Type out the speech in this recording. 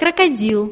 крокодил.